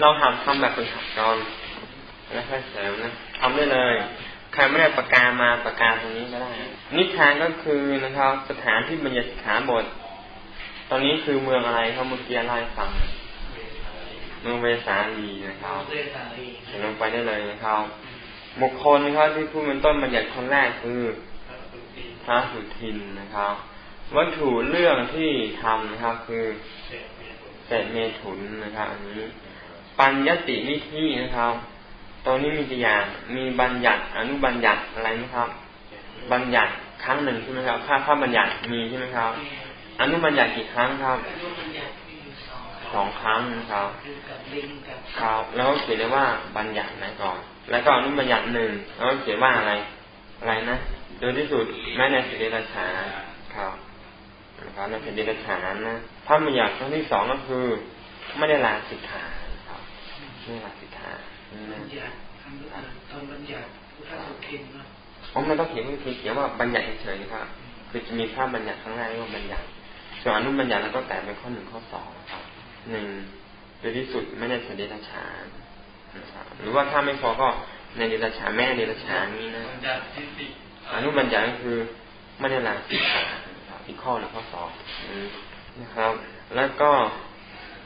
เราทำทำแบบฝึกหัดก่อนแล้วค่อยเสริมนะทำได้เลยใครไม่ได้ประกามาประกาตรงนี้ก็ได้ นิทานก็คือนะครับ สถานที่บรรยากาบท ตอนนี้คือเมืองอะไรเขาเมื่อกี้ไล่ฟังเมืองเวสาลีนะครับเขียนลงไปได้เลยนะครับบุคคลนะครับที่พูดเป็นต้นบัญญัติคนแรกคือพระสุทินนะครับ วัตถุเรื่องที่ทำนะครับ คือเศษเมถุนนะครับ อันนี้ ปัญญติวิธีนะครับตรงนี้มีตัวอย่าง มีบัญญัติอนุบัญญัติอะไรไหมครับ บัญญัติครั้งหนึ่งใช่ไหมครับค่าค่าบัญญัติมีใช่ไหมครับ อนุบัญญัติกี่ครั้งครับสองครั้งนะครับครับ แล้วก็เขียนได้ว่าบัญญัตินะก่อน แล้วก็อนุบัญญัติหนึ่งแล้วก็เขียนว่าอะไร อะไรนะ โดยที่สุดแม้ในสิริราชาครับนะครับในสิริราชานั้นนะถ้าบัญญัติครั้งที่สองก็คือ ไม่ได้ลาสิกขา ไม่ได้ลาสิกขาบัญญัติตอนบัญญัติพุทธสุทินเนาะผมไม่ต้องเขียนไม่เขียนว่าบัญญัติเฉยๆครับคือจะมีภาพบัญญัติข้างหน้าเรียกว่าบัญญัติส่วนอนุบัญญัติแล้วก็แต่เป็นข้อหนึ่งข้อสองครับหนึ่งโดยที่สุดไม่ได้เด็จฉานนะครับหรือว่าถ้าไม่พอก็ในเดรัจฉานแม่เดรัจฉานนี้นะอนุบัญญัติก็คือไม่ได้ลาสิกขาอีกข้อหนึ่งข้อสองนะครับ แล้วก็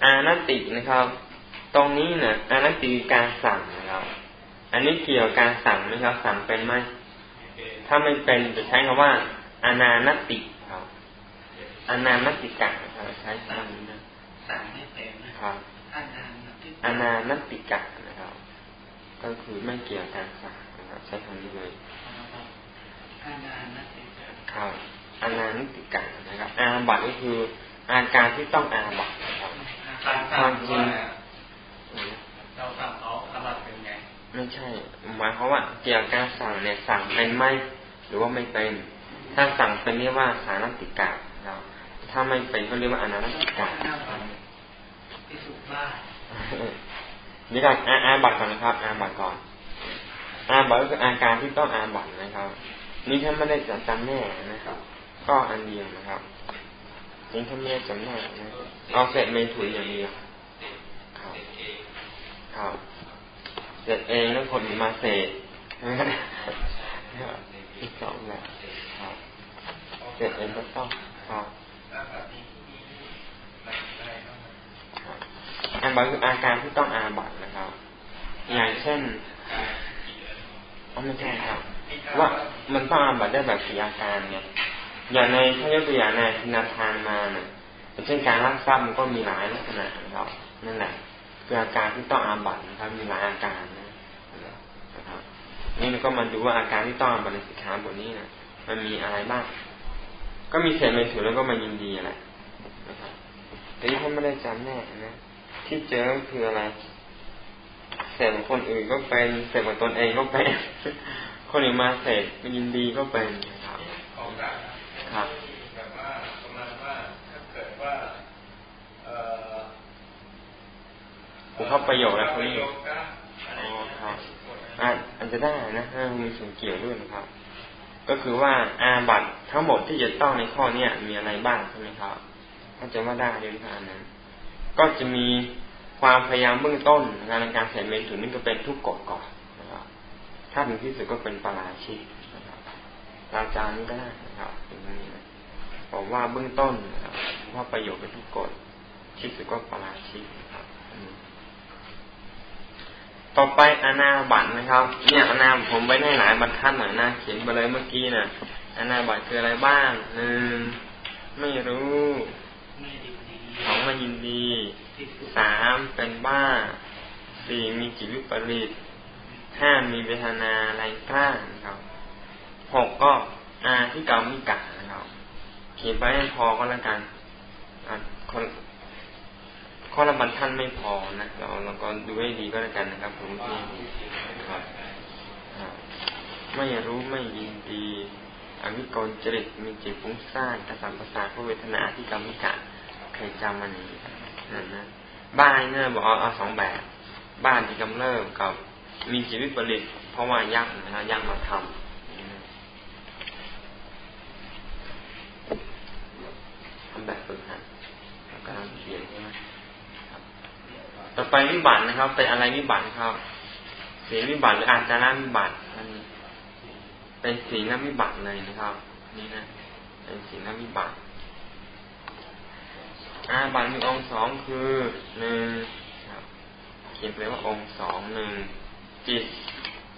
อานตินะครับ ตรงนี้นะอันนั้นคือการสั่งนะครับ อันนี้เกี่ยวกับการสั่งไหมครับ สั่งเป็นไหมถ้าไม่เป็นจะใช้คำว่าอานานติครับอานานติกะครับใช้คำนี้นะสั่งไม่เป็นนะครับอานานติกะนะครับ ก็คือไม่เกี่ยวกับการสั่งนะครับ ใช้คำนี้เลยอานานติกะครับอานานติกะนะครับ อาบัตก็คืออาการที่ต้องอาบัตนะครับความจริงเราสั่งเขาอาบัตเป็น ไงไม่ใช่ หมายความว่าเกี่ยวกับการสั่งเนี่ยสั่งเป็นไหมหรือว่าไม่เป็น ถ้าสั่งเป็นเรียกว่าสารติกาเราถ้าไม่เป็นก็เรียกว่าอนันติกานี่ก่อนอาอาบัตก่อนนะครับ อาบัตก่อน อาบัตก็คืออาการที่ต้องอาบัตนะครับ นี่ถ้าไม่ได้จำจำแน่นะครับ ก็อันเดียวนะครับนี่ถ้าไม่ได้จำแน่นะเอาเสร็จเมถุยอย่างเดียวครับเสร็จ เองแล้วคนมาเสร็จที่สองแหละครับเสร็จเองก็ต้องครับอันบัตคืออาการที่ต้องอาบัตนะครับ อย่างเช่นอ๋อไม่ใช่ครับ ว่ามันต้องอาบัตได้แบบสี่อาการเนี่ยอย่างในถ้ายกตัวอย่างในทินาทานมาเนี่ยเช่นการรักทรัพย์มันก็มีหลายลักษณะนะครับนั่นแหละ คืออาการที่ต้องอาบัตนะครับ มีหลายอาการนะครับ นี่เราก็มาดูว่าอาการที่ต้องอาบัตในสิกขาบทนี้นะมันมีอะไรบ้าง ก็มีเศษเมถุแล้วก็มายินดีแหละนะครับแต่ที่ท่านไม่ได้จำแน่นะที่เจอคืออะไรเศษของคนอื่นก็เป็นเศษของตนเองก็เป็นคนอื่นมาเศษมายินดีก็เป็นนะครับครับ ผมเข้าประโยชน์แล้วคนนี้อ๋อครับอาอาจจะได้นะถ้ามีส่วนเกี่ยวด้วยนะครับ ก็คือว่าอาบัตทั้งหมดที่จะต้องในข้อเนี้ยมีอะไรบ้างใช่ไหมครับถ้าจะว่าได้ด้วยทานนั้น ก็จะมีความพยายามเบื้องต้นงานการเสร็จเมถุนนี่ก็เป็นทุกกฎก่อนนะครับ ถ้าถึงที่สุดก็เป็นปราชิกนะครับราจานี้ก็ได้นะครับตรงนี้นะผมว่าเบื้องต้นนะครับว่าประโยชน์เป็นทุกกฎที่สุดก็ปราชิก ต่อไปอนาบัตนะครับ เนี่ยอนาผมไปในหลายบรรทัดหน่อยนะเขียนไปเลยเมื่อกี้นะอนาบัตคืออะไรบ้างหนึ่งไม่รู้สองไม่ยินดีสามเป็นบ้าสี่มีจิตวิปริตห้ามีเวทนาไรกล้านะครับหกก็อาที่เกามิกะนะครับเขียนไปให้พอก็แล้วกันคน ข้อละบรรทัดไม่พอนะเราเราก็ดูให้ดีก็แล้วกันนะครับผมที่ครับไม่รู้ไม่ยินดี อวิกรจริตมีจิตฟุ้งซ่านกระสับกระส่ายพระเวทนาที่กรรมิกะใครจำมันนี้นั่นนะบ้านเนี่ยบอกเอาสองแบบ บ้านที่กำเริบกับมีจิตวิปริตเพราะว่ายักนะยักมาทำทำแบบฝึกหัดกำลังเขียน ต่อไปวิบัตินะครับ เป็นอะไรวิบัติครับ เสียวิบัติหรืออาจารย์วิบัติอันนี้เป็นสีนวิบัติเลยนะครับ นี่นะ เป็นสีนวิบัติ อาบัติมีองค์สองคือหนึ่งเขียนไปว่าองค์สองหนึ่งจิต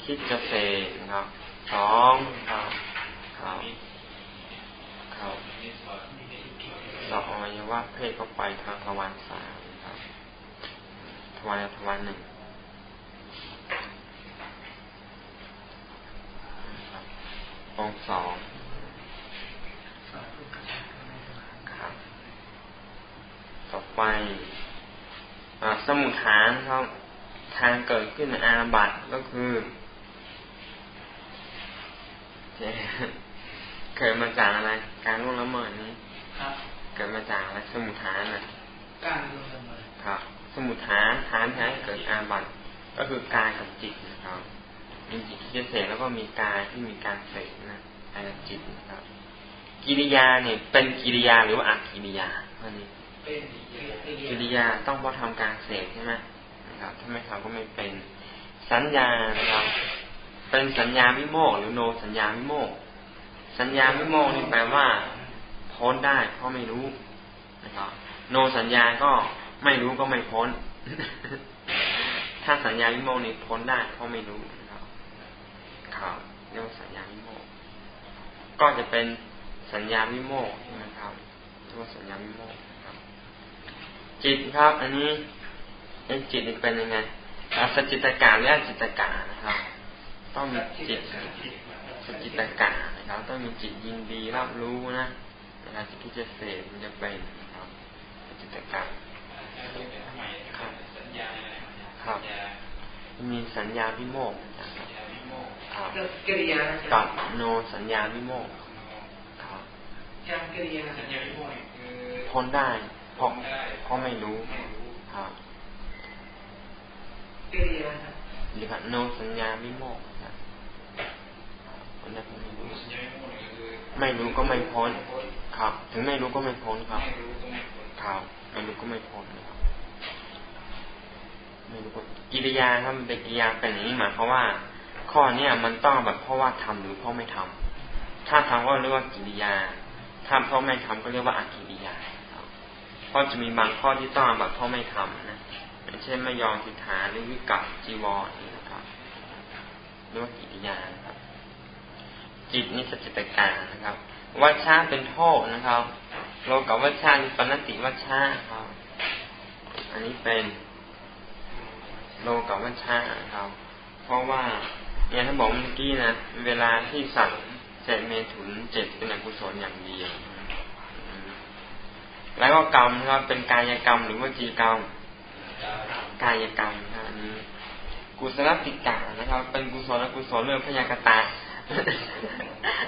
คิดเกษตรนะครับสองครับครับครับสองอวัยวะเพศก็ไปทางทวารสาม ทวารทวารหนึ่งองสองครับต่อไปสมุทฐานครับ ทางเกิดขึ้นในอาบัตก็คือเกิดมาจากอะไร การล่วงละเมิดนี้เกิดมาจากอะไรสมุทฐานนะการล่วงละเมิดครับส มุทฐานฐานแท้เกิดอาบัตก็คือกายกับจิตนะครับมีจิตที่จะเสกแล้วก็มีกายที่มีการเสกนะกายกับจิตนะครับ กิริยาเนี่ยเป็นกิริยาหรือว่าอักกิริยาอันนี้กิริยาต้องพอทำการเสกใช่ไหมนะครับถ้าไม่ทำก็ไม่เป็น สัญญานะครับ เป็นสัญญาวิโมกหรือโนสัญญาวิโมกสัญญาวิโมกนี่แปลว่าพ้นได้เพราะไม่รู้นะครับโนสัญญาก็ ไม่รู้ก็ไม่พ้น ถ้าสัญญาวิโมกนี่พ้นได้เพราะไม่รู้นะครับครับเรียกว่าสัญญาวิโมกก็จะเป็นสัญญาวิโมกนะครับเรียกว่าสัญญาวิโมกครับ จิตครับ อันนี้เป็นจิตเป็นยังไงสัจจิตกาหรืออจิตกานะครับ ต้องมีจิตสจิตกะนะครับต้องมีจิตยินดีรับรู้นะเวลาที่จะเสพมันจะเป็นครับจิตกะ ครับครับมีสัญญาวิโมกครับกิริยากับโนสัญญาวิโมกครับกิริยาสัญญาวิโมกพ้นได้เพราะเพราะไม่รู้ครับกิริยาหรือโนสัญญาวิโมกนไม่รู้ก็ไม่พ้น ครับ ถึงไม่รู้ก็ไม่พ้นครับ ครับไม่รู้ก็ไม่พ้นครับไม่รู้ กิริยาครับมันเป็นกิริยาเป็นอย่างนี้หมายเพราะว่า ข้อเนี้ยมันต้องแบบเพราะว่าทำหรือเพราะไม่ทำถ้าทำก็เรียกว่ากิริยา ถ้าเพราะไม่ทำก็เรียกว่าอากิริยาเพราะจะมีบางข้อที่ต้องแบบเพราะไม่ทำนะเช่นไม่ยอมทิฏฐานหรือวิกัปจีวรนี่นะครับเรียกว่ากิริยาครับ จิตนิสจิตการนะครับวัชชาเป็นโทษนะครับโลกับวัชชาปนติวัชชาครับ อันนี้เป็น โลกับวัชชาครับ เพราะว่าเนี่ยถ้าบอกเมื่อกี้นะเวลาที่สัตว์เจ็ดเมถุนเจ็ดเป็นอกุศลอย่างเดียวแล้วก็กรรมครับเป็นกายกรรมหรือว่าจีกรรม กายกรรมครับนี้กุศลติกานะครับ เป็นกุศลกุศลเรื่องพยากตา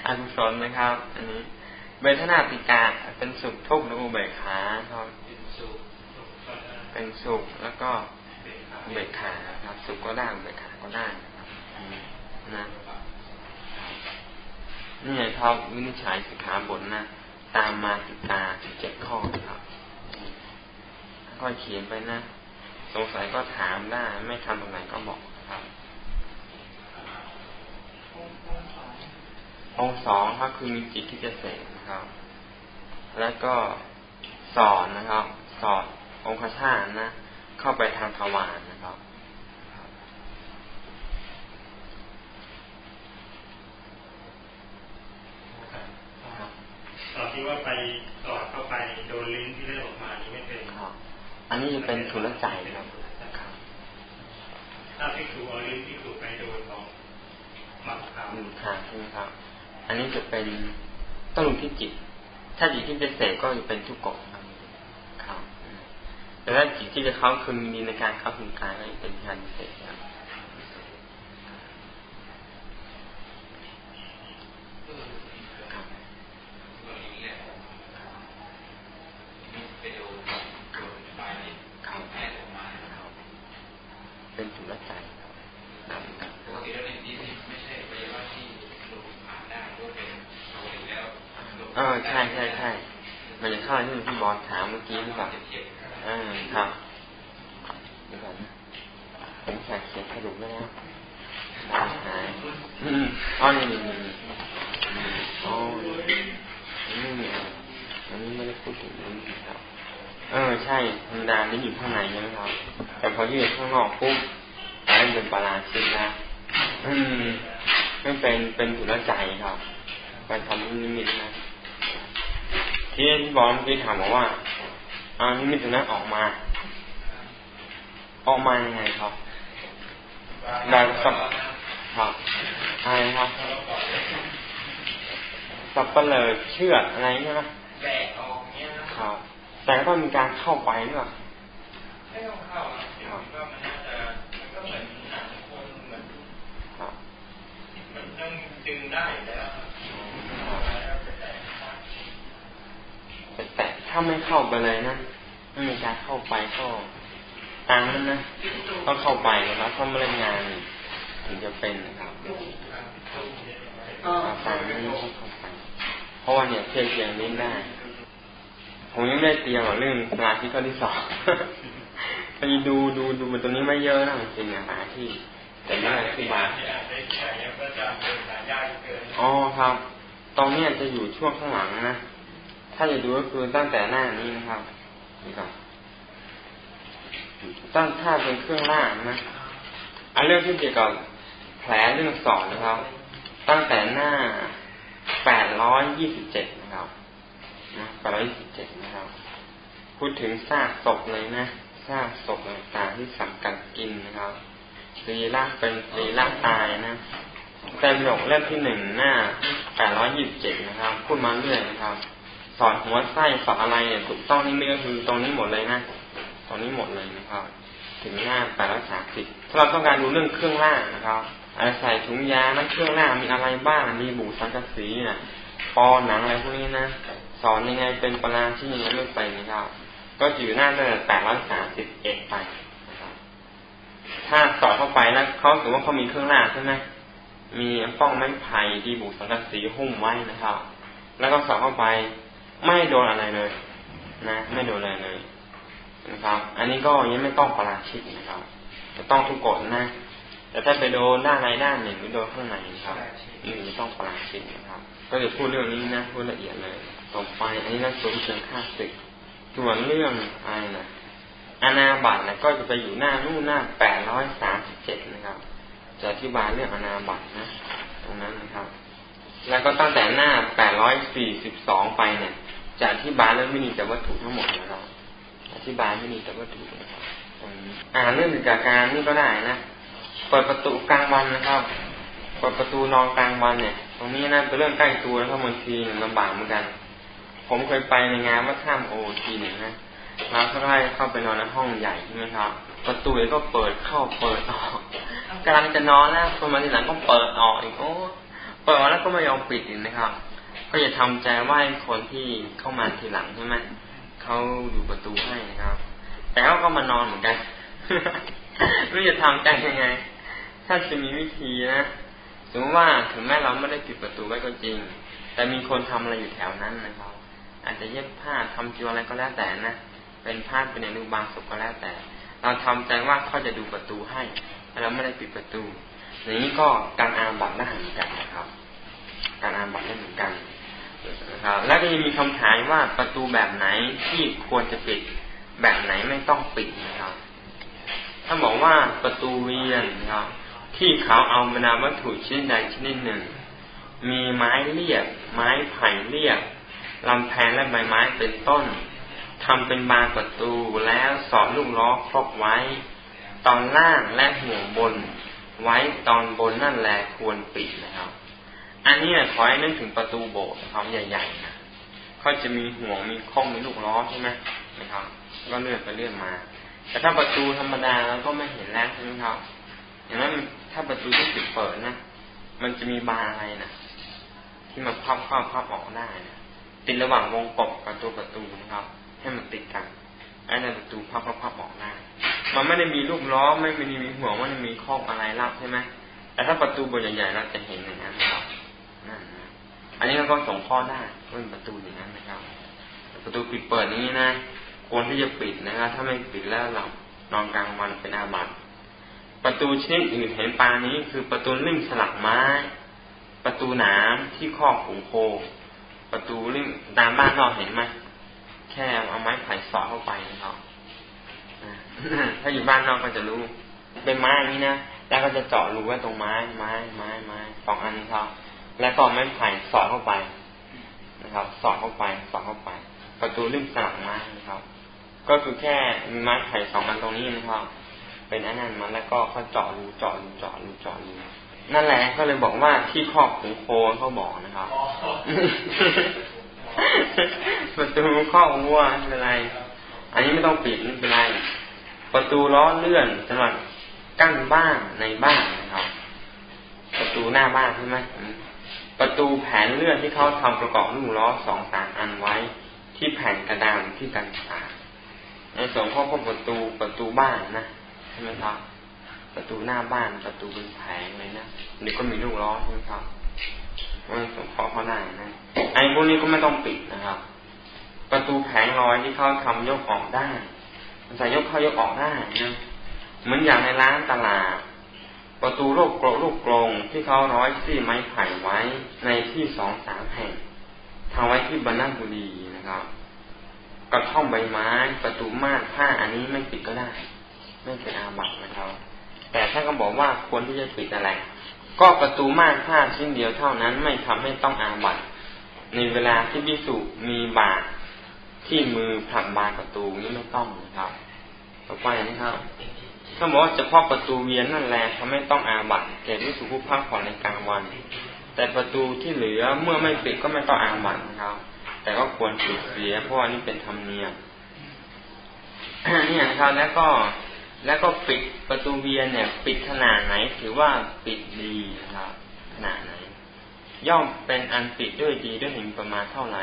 อกุศลนะครับ อันนี้เบทนาติกาเป็นสุขทุกข์หรืออุเบกขาครับเป็นสุขแล้วก็ อุเบกขาครับ สุขก็ได้อุเบกขาก็ได้นะครับนะนี่ไงครับวินิจฉัยสิกขาบทนะตามมาติกาสิบเจ็ดข้อครับก็เขียนไปนะ สงสัยก็ถามได้ ไม่ทำตรงไหนก็บอกครับองสองก็คือมีจิตที่จะเสกนะครับ แล้วก็สอนนะครับ สอนองคชาตนะ เข้าไปทางทวารนะครับตอนที่ว่าไปสอดเข้าไปโดนลิ้นที่เลือดออกมานี่ไม่เป็นครับ อันนี้จะเป็นทุนใจครับ ถ้าที่ถูเอาลิ้นที่ถูไปโดนของหมักขาวหนึ่งทางใช่ไหมครับ อันนี้จะเป็นต้องลงที่จิต ถ้าจิตที่เป็นเสกก็จะเป็นทุกกฎครับ แต่ถ้าจิตที่จะเข้าคืนมีในการเข้าคืนกายก็เป็นการเสกครับเป็นถุลใจเออใช่ใช่ใช่ มันจะเข้าที่ที่บอสถามเมื่อกี้หรือเปล่าอ่าครับ เดี๋ยวก่อนนะผมใส่เขียนสรุปไว้แล้วหายอืมอ๋อนี่นี่นี่อ๋อนี่นี่อันนี้ไม่ได้พูดถึงนี่ครับ เออใช่ ธรรมดานี่อยู่ข้างในใช่ไหมครับ แต่พอยืดข้างนอกปุ๊บกลายเป็นปราชิกนะอืมไม่เป็นเป็นถุนใจครับไปทำนิมิตนะที่ที่บอกเมื่อกี้ถามบอกว่าอ่านิมิตนั้นออกมา ออกมายังไงครับแบบสับครับอะไรครับสับเปลือเชือกอะไรใช่ไหมแบกออกเนี้ยนะครับ แต่ก็ต้องมีการเข้าไปหรือเปล่าไม่ต้องเข้าอะเดี๋ยวผมว่ามันน่าจะมันก็เหมือนหนังคนเหมือนครับมันต้องดึงได้อยู่แล้วแต่ถ้าไม่เข้าไปเลยนะไม่มีการเข้าไปก็ตามนั้นนะต้องเข้าไปนะครับถ้าไม่เล่นงานถึงจะเป็นนะครับตามนั้นต้องเข้าไปเพราะว่าเนี่ยเทียบเทียงนี้ได้ ผมยังไม่ได้เตรียมเรื่องสมาธิข้อที่สองไปดูดูดูมันตรงนี้ไม่เยอะนะจริงๆนะหาที่แต่ไม่ได้ที่บาที่อ่านได้แค่นี้ก็จะเป็นสายยากเกินอ๋อครับ ตรงเนี้ยจะอยู่ช่วงข้างหลังนะ ถ้าจะดูก็คือตั้งแต่หน้านี้นะครับนี่ครับตั้งถ้าเป็นเครื่องล่างนะอันเรื่องที่เกี่ยวกับแผลเรื่องสอนนะครับ ตั้งแต่หน้าแปดร้อยยี่สิบเจ็ดนะครับ นะแปดร้อยยี่สิบเจ็ดนะครับ พูดถึงซากศพเลยนะซากศพต่างๆที่สังกัดกินนะครับสีละเป็นสีละตายนะแต่ประโยคเล่มที่หนึ่งหน้าแปดร้อยยี่สิบเจ็ดนะครับ พูดมาเรื่อยนะครับ สอดหัวไส้สอดอะไรเนี่ยถูกต้องนี่ไม่ก็คือตรงนี้หมดเลยนะตรงนี้หมดเลยนะครับ ถึงหน้าแปดร้อยสามสิบถ้าเราต้องการดูเรื่องเครื่องล่างนะครับอะไรใส่ถุงยานั้นเครื่องล่างมีอะไรบ้างมีบุสังกะสีนะปอหนังอะไรพวกนี้นะ สอนยังไงเป็นปราที่ยังไงเลือกไปนะครับ ก็อยู่หน้าตั้งแต่แปดร้อยสามสิบเอ็ดไปนะครับถ้าสอดเข้าไปแล้วเขาถือว่าเขามีเครื่องล่างใช่ไหมมีป้องไม้ไผ่ดีบุสังกสีหุ้มไว้นะครับ แล้วก็สอดเข้าไปไม่โดนอะไรเลย นะ ไม่โดนอะไรเลยนะครับ อันนี้ก็ยังไม่ต้องปราชิกนะครับจะต้องทุกกฎนะ แต่ถ้าไปโดนด้านใดด้านหนึ่งหรือโดนข้างในนะครับนี่ต้องปราชิกนะครับ ก็จะพูดเรื่องนี้นะพูดละเอียดเลย ต่อไป อันนี้นักสมเชิงค่าศึกส่วนเรื่องอะไรนะอาณาบัตนะก็จะไปอยู่หน้านู่นหน้าแปดร้อยสามสิบเจ็ดนะครับ จะอธิบายเรื่องอาณาบัตนะ ตรงนั้นนะครับ แล้วก็ตั้งแต่หน้าแปดร้อยสี่สิบสองไปเนี่ย จะอธิบายเรื่องไม่มีแต่วัตถุทั้งหมดนะครับอธิบายไม่มีแต่วัตถุนะครับอ่านเรื่องจากการนี่ก็ได้นะเปิดประตูกลางวันนะครับเปิดประตูนอนกลางวันเนี่ย ตรงนี้นะเป็นเรื่องใกล้ตัวแล้วก็บางทีลำบากเหมือนกัน ผมเคยไปในงานว่าข้ามโอทีหนึ่งนะแล้วก็ได้เข้าไปนอนในห้องใหญ่ใช่ไหมครับ ประตูก็เปิดเข้าเปิดออกกำลังจะนอนแล้วคนมาทีหลังก็เปิดออกอีกโอ้เปิดแล้วก็ไม่ยอมปิดอีกนะครับ ก็จะทำใจว่าให้คนที่เข้ามาทีหลังใช่ไหมเขาดูประตูให้นะครับ แต่เขาก็มานอนเหมือนกันไม่รู้จะทำใจยังไง ถ้าจะมีวิธีนะสมมติว่าถึงแม้เราไม่ได้ปิดประตูไว้ก็จริง แต่มีคนทำอะไรอยู่แถวนั้นนะครับ อาจจะเย็บผ้าทำจีวรอะไรก็แล้วแต่นะเป็นผ้าเป็นอนุบางศพก็แล้วแต่ เราทำใจว่าเขาจะดูประตูให้แต่เราไม่ได้ปิดประตู อย่างนี้ก็การอาบัตได้เหมือนกันนะครับ การอาบัตได้เหมือนกันนะครับแล้วก็ยังมีคำถามว่าประตูแบบไหนที่ควรจะปิดแบบไหนไม่ต้องปิดนะครับ ถ้าบอกว่าประตูเวียนนะครับ ที่เขาเอาบรรดาวัตถุชนิดใดชนิดหนึ่ง มีไม้เรียบ ไม้ไผ่เรียบ ลำแพงและใบไม้เป็นต้นทำเป็นบานประตูแล้วสอดลูกล้อครอบไว้ ตอนล่างและห่วบน ไว้ตอนบนนั่นแหละควรปิดนะครับ อันนี้ขอให้นึกถึงประตูโบสถ์ครับใหญ่ๆนะเขาจะมีห่วงมีข้องมีลูกล้อใช่ไหมนะครับ ก็เลื่อนไปเลื่อนมา แต่ถ้าประตูธรรมดาเราก็ไม่เห็นแล้วใช่ไหมครับอย่างนั้นถ้าประตูที่ปิดเปิดนะมันจะมีบานอะไรนะที่มันพับเข้าพับออกได้นะ ติดระหว่างวงกบกับตัวประตูนะครับ ให้มันติดกันไอ้ในประตูพับพับพับออกได้มันไม่ได้มีลูกล้อไม่ได้มีห่วงไม่ได้มีข้ออะไรรับใช่ไหมแต่ถ้าประตูบนใหญ่ๆเราจะเห็นอย่างนั้นครับนั่นนะอันนี้เราก็ส่งข้อได้าเป็นประตูอย่างนั้นนะครับ ประตูปิดเปิดนี้นะควรที่จะปิดนะครับ ถ้าไม่ปิดแล้วหลับนอนกลางวันเป็นอาบัติประตูชนิดอื่นเห็นปานี้คือประตูลิ่มสลักไม้ ประตูหนามที่ครอขุงโค ประตูลิ่มตามบ้านนอกเห็นไหมแค่เอาไม้ไผ่สอดเข้าไปนะครับถ้าอยู่บ้านนอกก็จะรู้ เป็นไม้อย่างนี้นะแล้วก็จะเจาะรูไว้ตรงไม้ไม้ไม้ไม้สองอันครับแล้วก็ไม้ไผ่สอดเข้าไปนะครับ สอดเข้าไปสอดเข้าไป ประตูลิ่มสลักไม้นะครับ ก็คือแค่มีไม้ไผ่สองอันตรงนี้นะครับ เป็นอันนั้นมาแล้วก็เขาเจาะรูเจาะรูเจาะรูเจาะรู นั่นแหละก็เลยบอกว่าที่ครอบของโคเขาบอกนะครับประตูครอบวัวไม่เป็นไร อันนี้ไม่ต้องปิดไม่เป็นไร ประตูล้อเลื่อนสำหรับกั้นบ้านในบ้านนะครับ ประตูหน้าบ้านใช่ไหมประตูแผนเลื่อนที่เขาทำประกอบลูกล้อสองสามอันไว้ ที่แผ่นกระดานที่กันสาในส่วนข้อพบประตูประตูบ้านนะใช่ไหมครับ ประตูหน้าบ้านประตูเป็นแผ เลยนะนี่ก็มีลูกล้อใช่ไหมครับมันสงเคราะห์เขาได้นะไอ้พวกนี้ก็ไม่ต้องปิดนะครับ ประตูแผงลอยที่เขาทำยกออกได้มันจะยกเข้ายกออกได้นะเหมือนอย่างในร้านตลาด ประตูลูกกรงลูกกรงที่เขาร้อยซี่ไม้ไผ่ไว้ในที่สองสามแห่งทำไว้ที่บรรณบุรีนะครับกระท่อมใบไม้ ประตูม่านผ้าอันนี้ไม่ปิดก็ได้ ไม่เป็นอาบัตินะครับ แต่ท่านก็บอกว่าควรที่จะปิดอะไร ก็ประตูม่านผ้าชิ้นเดียวเท่านั้นไม่ทำให้ต้องอาบัตในเวลาที่พิสุมีบาตที่มือผลักบานประตูนี่ไม่ต้องนะครับต่อไปนะครับถ้าบอกว่าเฉพาะประตูเวียนนั่นแหละทำให้ต้องอาบัตแก่วิสุผู้พักผ่อนในกลางวัน แต่ประตูที่เหลือเมื่อไม่ปิดก็ไม่ต้องอาบัตนะครับ แต่ก็ควรปิดเสียเพราะว่านี่เป็นธรรมเนียมนี่นะครับแล้วก็ แล้วก็ปิดประตูเวียนเนี่ย ปิดขนาดไหนถือว่าปิดดีนะครับขนาดไหน ย่อมเป็นอันปิดด้วยดีด้วยหิงประมาณเท่าไหร่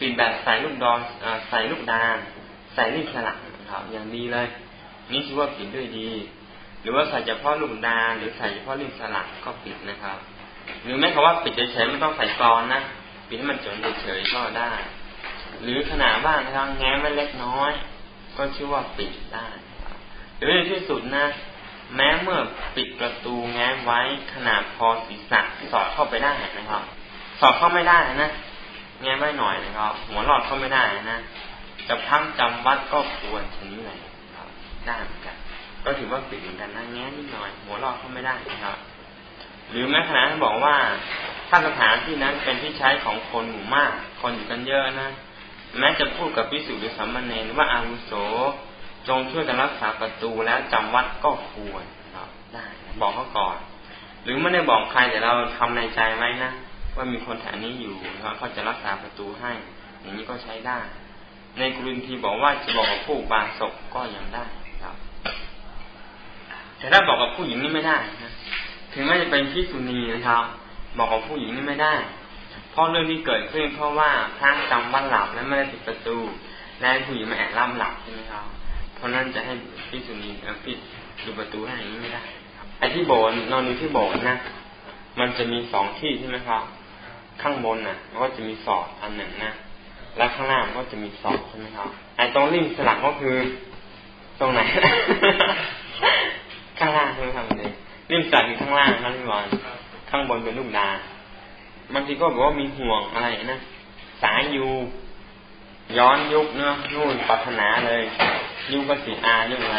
ปิดแบบใส่ลูกดอนใส่ลูกดานใส่ลิ้นสลักนะครับ อย่างดีเลย นี่ชื่อว่าปิดด้วยดี หรือว่าใส่เฉพาะลูกดานหรือใส่เฉพาะลิ้นสลักก็ปิดนะครับ หรือแม้คำว่าปิดเฉยๆไม่ต้องใส่กรอนนะปิดให้มันจนเฉยๆก็ได้ หรือขนาดบ้านนะครับแง้มไม่เล็กน้อย ก็ชื่อว่าปิดได้ หรือในที่สุดนะ แม้เมื่อปิดประตูแง้มไว้ขนาดพอศีรษะสอดเข้าไปได้นะครับ สอดเข้าไม่ได้นะแง้มไว้หน่อยนะครับ หัวหลอดเข้าไม่ได้นะจะพังจำวัดก็ควรชนิดไหนครับได้เหมือนกันก็ถือว่าปิดเหมือนกันนะแง้มนิดหน่อย หัวหลอดเข้าไม่ได้นะครับ หรือแม้ขณะที่บอกว่าถ้าสถานที่นั้นเป็นที่ใช้ของคนหมู่มาก คนอยู่กันเยอะนะแม้จะพูดกับพิสุหรือสัมมาเนรว่าอาวุโส จงช่วยกันรักษาประตูแล้วจำวัดก็ควรครับได้บอกเขาก่อน หรือไม่ได้บอกใครแต่เราทำในใจไว้นะว่ามีคนแถวนี้อยู่เขาจะรักษาประตูให้ อย่างนี้ก็ใช้ได้ ในกรุณทีบอกว่าจะบอกกับผู้บาศกก็ยังได้ครับ แต่ถ้าบอกกับผู้หญิงนี่ไม่ได้นะถึงแม้จะเป็นพิสุนีนะครับ บอกกับผู้หญิงนี่ไม่ได้เพราะเรื่องที่เกิดขึ้นเพราะว่าพระจำวัดหลับและไม่ได้ปิดประตูและผู้หญิงมาแอบล่ำหลับใช่ไหมครับ เพราะนั้นจะให้พิสุนีปิดดูประตูให้อย่างนี้ไม่ได้ไอ้ที่โบนนอนอยู่ที่โบนนะ มันจะมีสองที่ใช่ไหมครับ ข้างบนน่ะก็จะมีสอดอันหนึ่งนะ แล้วข้างล่างก็จะมีสอดใช่ไหมครับ ไอ้ตรงริมสลักก็คือตรงไหน ข้างล่างใช่ไหมครับเนี่ยริมสลักอยู่ข้างล่างครับพี่บอลข้างบนเป็นลูกดาบางทีก็บอกว่ามีห่วงอะไรนะ สายยูย้อนยุคเนาะนู่นปรารถนาเลย ยุคก็สีอายุอะไร